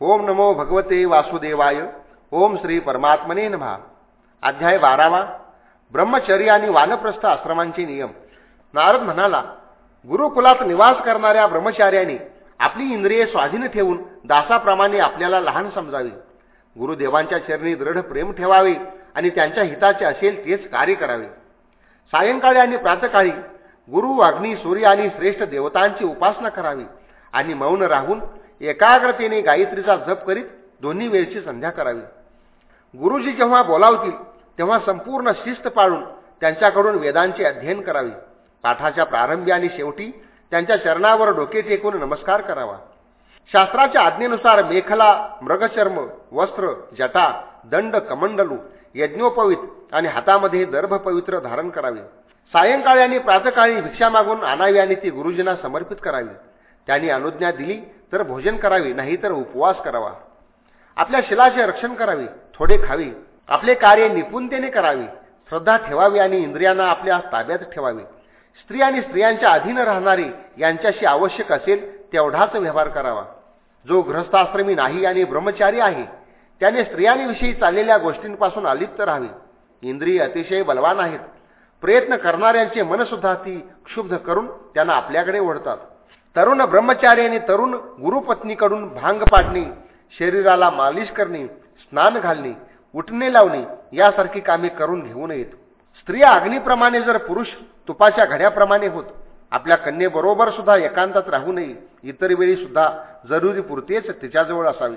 ओम नमो भगवते वासुदेवाय ओम श्री परमात्मने नमहा अध्याय बारावा. ब्रह्मचर्य आणि वानप्रस्थ आश्रमांचे नियम. नारद म्हणाला गुरुकुलात निवास करणाऱ्या ब्रह्मचार्याने आपली इंद्रिये स्वाधीन ठेवून दासाप्रमाणे आपल्याला लहान समजावे. गुरुदेवांच्या चरणी दृढ प्रेम ठेवावे आणि त्यांच्या हिताचे असेल तेच कार्य करावे. सायंकाळी आणि प्रातकाळी गुरु अग्नी सूर्य आणि श्रेष्ठ देवतांची उपासना करावी आणि मौन राहून एकाग्रतेने गायत्रीचा जप करीत दोन्ही वेळची संध्या करावी. गुरुजी जेव्हा बोलावतील तेव्हा संपूर्ण शिस्त पाळून त्यांच्याकडून वेदांचे अध्ययन करावे. पाठाच्या प्रारंभी आणि शेवटी त्यांच्या चरणावर डोके टेकून नमस्कार करावा. शास्त्राच्या आज्ञेनुसार मेखला मृगचर्म वस्त्र जटा दंड कमंडलू यज्ञोपवित आणि हातामध्ये दर्भपवित्र धारण करावे. सायंकाळी आणि प्रातकाळी भिक्षा मागून आणावी आणि ती गुरुजींना समर्पित करावी. त्यांनी अनुज्ञा दिली तर भोजन करावे नाही तर उपवास करावा. आपल्या शिलाचे रक्षण करावे थोडे खावे. आपले कार्य निपुणतेने करावे. श्रद्धा ठेवावी आणि इंद्रियांना आपल्या ताब्यात ठेवावे. स्त्री आणि स्त्रियांच्या अधीन राहणारे यांच्याशी आवश्यक असेल तेवढाच व्यवहार करावा. जो गृहस्थाश्रमी नाही आणि ब्रह्मचारी आहे त्याने स्त्रियांविषयी चाललेल्या गोष्टींपासून अलिप्त राहावी. इंद्रिय अतिशय बलवान आहेत. प्रयत्न करणाऱ्यांचे मनसुद्धा ती क्षुब्ध करून त्यांना आपल्याकडे ओढतात. तरुण ब्रह्मचार्याने आणि तरुण गुरुपत्नीकडून भांग पाडणे शरीराला मालिश करणे स्नान घालणे उठणे लावणे यासारखी कामे करून घेऊ नयेत स्त्रिया अग्नीप्रमाणे जर पुरुष तुपाच्या घड्याप्रमाणे होत आपल्या कन्येबरोबर सुद्धा एकांतात राहू नये इतर वेळी सुद्धा जरुरी पुरतेच तिच्याजवळ असावी.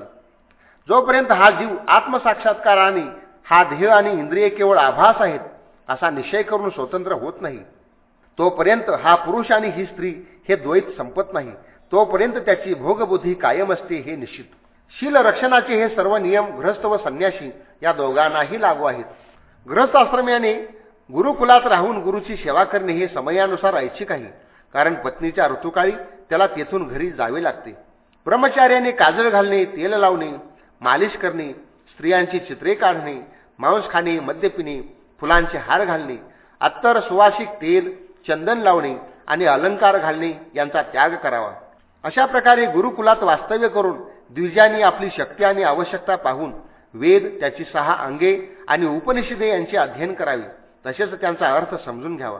जोपर्यंत हा जीव आत्मसाक्षात्कार आणि हा ध्येय आणि इंद्रिय केवळ आभास आहेत असा निश्चय करून स्वतंत्र होत नाही तोपर्यंत हा पुरुष आणि ही स्त्री हे द्वैत संपत नाही. तोपर्यंत त्याची भोगबुद्धी कायम असते हे निश्चित. शील रक्षणाचे हे सर्व नियम गृहस्थ व संन्यासी या दोघांनाही लागू आहेत. ग्रस्त आश्रम्याने गुरुकुलात राहून गुरुची सेवा करणे हे समयानुसार ऐच्छिक आहे. कारण पत्नीच्या ऋतुकाळी त्याला तेथून घरी जावे लागते. ब्रह्मचार्याने काजळ घालणे तेल लावणे मालिश करणे स्त्रियांची चित्रे काढणे मांस खाणे मद्य पिणे फुलांचे हार घालणे अत्तर सुवासिक तेल चंदन लावणे आणि अलंकार घालणे यांचा त्याग करावा. अशा प्रकारे गुरुकुलात वास्तव्य करून द्विजांनी आपली शक्ती आणि आवश्यकता पाहून वेद त्याची सहा अंगे आणि उपनिषदे यांचे अध्ययन करावे तसेच त्यांचा अर्थ समजून घ्यावा.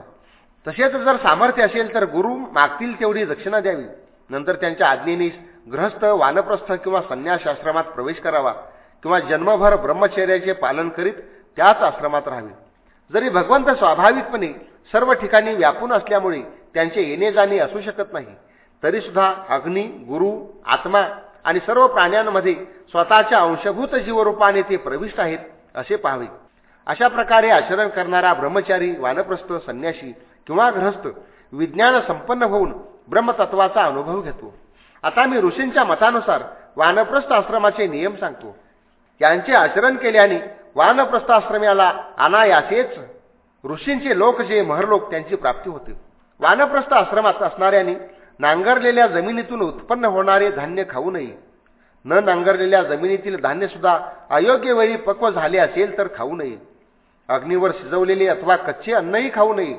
तसेच जर सामर्थ्य असेल तर गुरु मागतील तेवढी दक्षिणा द्यावी. नंतर त्यांच्या आज्ञेने गृहस्थ वानप्रस्थ किंवा संन्यासाश्रमात प्रवेश करावा किंवा जन्मभर ब्रह्मचर्याचे पालन करीत त्याच आश्रमात राहावे. जरी भगवंत स्वाभाविकपणे सर्व ठिकाणी व्यापून असल्यामुळे त्यांचे येणे जाणे असू शकत नाही तरीसुद्धा अग्नी गुरु आत्मा आणि सर्व प्राण्यांमध्ये स्वतःच्या अंशभूत जीवरूपाने ते प्रविष्ट आहेत असे पाहावे. अशा प्रकारे आचरण करणारा ब्रह्मचारी वानप्रस्थ संन्यासी किंवा ग्रहस्थ विज्ञान संपन्न होऊन ब्रह्मतत्वाचा अनुभव घेतो. आता मी ऋषींच्या मतानुसार वानप्रस्थ आश्रमाचे नियम सांगतो. त्यांचे आचरण केल्याने वानप्रस्थाश्रमाला अनायासेच ऋषींचे लोक जे महरलोक त्यांची प्राप्ती होते. वानप्रस्थ आश्रमात असणाऱ्यांनी नांगरलेल्या जमिनीतून उत्पन्न होणारे धान्य खाऊ नये. न नांगरलेल्या जमिनीतील धान्य सुद्धा अयोग्य वेळी पक्व झाले असेल तर खाऊ नये. अग्नीवर शिजवलेले अथवा कच्चे अन्नही खाऊ नये.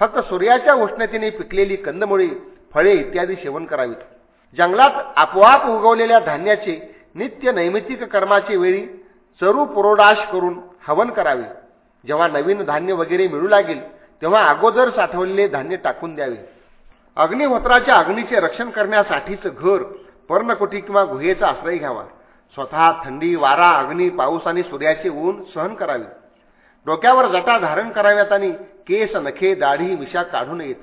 फक्त सूर्याच्या उष्णतेने पिकलेली कंदमुळे फळे इत्यादी सेवन करावीत. जंगलात आपोआप उगवलेल्या धान्याचे नित्य नैमित्तिक कर्माचे वेळी चरू पुरोडाश करून हवन करावे. जेव्हा नवीन धान्य वगैरे मिळू लागेल तेव्हा अगोदर साठवलेले धान्य टाकून द्यावे. अग्निहोत्राच्या अग्नीचे रक्षण करण्यासाठीच घर पर्णकुटी किंवा गुहेचा आश्रय घ्यावा. स्वतः थंडी वारा अग्नी पाऊस आणि सूर्याचे ऊन सहन करावे. डोक्यावर जटा धारण कराव्यात आणि केस नखे दाढी विषा काढू नयेत.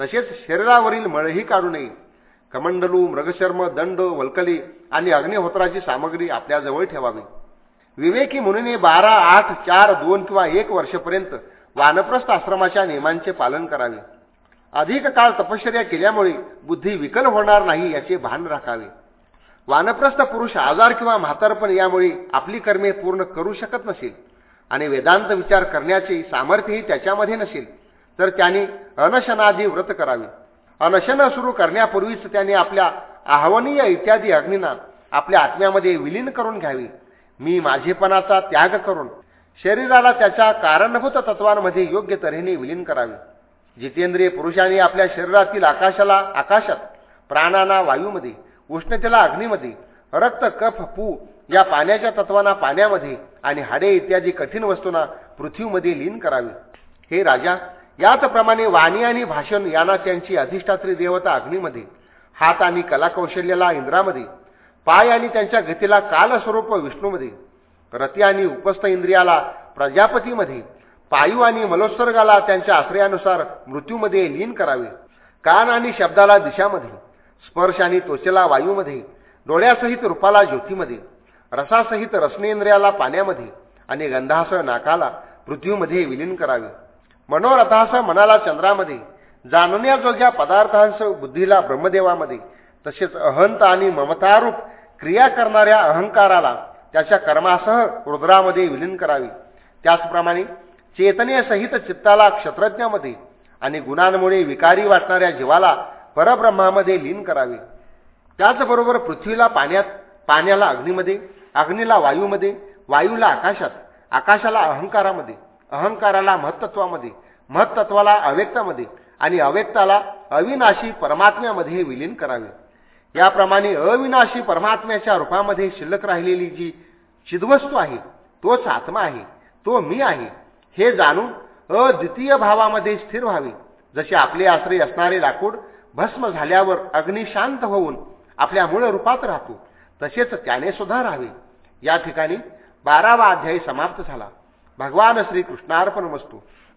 तसेच शरीरावरील मळही काढू नये. कमंडलू मृगशर्म दंड वल्कली आणि अग्निहोत्राची सामग्री आपल्याजवळ ठेवावी. विवेकी मुनीने बारा आठ चार दोन किंवा एक वर्षपर्यंत वानप्रस्थ आश्रमाच्या नियमांचे पालन करावे. अधिक काळ तपश्चर्या केल्यामुळे बुद्धी विकल होणार नाही याचे भान राखावे. वानप्रस्थ पुरुष आजार किंवा म्हातारपण यामुळे आपली कर्मे पूर्ण करू शकत नसेल आणि वेदांत विचार करण्याचे सामर्थ्यही त्याच्यामध्ये नसेल तर त्याने अनशनादी व्रत करावे. अनशन सुरू करण्यापूर्वीच त्याने आपल्या आह्वनीय इत्यादी अग्नींना आपल्या आत्म्यामध्ये विलीन करून घ्यावे. मी माझेपणाचा त्याग करून शरीराला त्याच्या कारणभूत तत्वांमध्ये योग्य तऱ्हेने विलीन करावे. जितेंद्रिय पुरुषांनी आपल्या शरीरातील आकाशाला आकाशात प्राणांना वायूमध्ये उष्णतेला अग्नीमध्ये रक्त कफ पू या पाण्याच्या तत्वांना पाण्यामध्ये आणि हाडे इत्यादी कठीण वस्तूंना पृथ्वीमध्ये लीन करावे. हे राजा याचप्रमाणे वाणी आणि भाषण यांना त्यांची अधिष्ठात्री देवता अग्नीमध्ये हात आणि कलाकौशल्याला इंद्रामध्ये पाय आणि त्यांच्या गतीला कालस्वरूप विष्णूमध्ये रती आणि उपस्थ इंद्रियाला प्रजापतीमध्ये पायू आणि मलोत्सर्गाला त्यांच्या आश्रयानुसार मृत्यूमध्ये लीन करावे. कान आणि शब्दाला दिशामध्ये स्पर्श आणि त्वचेला वायूमध्ये डोळ्यासहित रूपाला ज्योतीमध्ये रसासहित रसनेंद्रियाला पाण्यामध्ये आणि गंधासह नाकाला पृथ्वीमध्ये विलीन करावे. मनोरथासह मनाला चंद्रामध्ये जाणण्याजोग्या पदार्थांसह बुद्धीला ब्रह्मदेवामध्ये तसेच अहंत आणि ममतारूप क्रिया करणाऱ्या अहंकाराला त्याच्या कर्मासह रुद्रामध्ये विलीन करावी. त्याचप्रमाणे चेतनेसहित चित्ताला क्षत्रज्ञामध्ये आणि गुणांमुळे विकारी वाटणाऱ्या जीवाला परब्रह्मामध्ये लीन करावे. त्याचबरोबर पृथ्वीला पाण्यात पाण्याला अग्नीमध्ये अग्नीला वायूमध्ये वायूला आकाशात आकाशाला अहंकारामध्ये अहंकाराला महत्त्वामध्ये महत्त्वाला अव्यक्तामध्ये आणि अव्यक्ताला अविनाशी परमात्म्यामध्ये विलीन करावे. याप्रमाणे अविनाशी परमात्म्याच्या रूपामध्ये शिल्लक राहिलेली जी चिदवस्तू आहे तोच आत्मा आहे तो मी आहे हे जाणून अद्वितीय भावामध्ये स्थिर व्हावे. जसे आपले आश्रय असणारे लाकूड भस्म झाल्यावर अग्निशांत होऊन आपल्या मूळ रूपात राहतो तसेच त्याने सुद्धा राहावे. या ठिकाणी बारावा अध्यायी समाप्त झाला. भगवान श्रीकृष्णार्पण वस्तू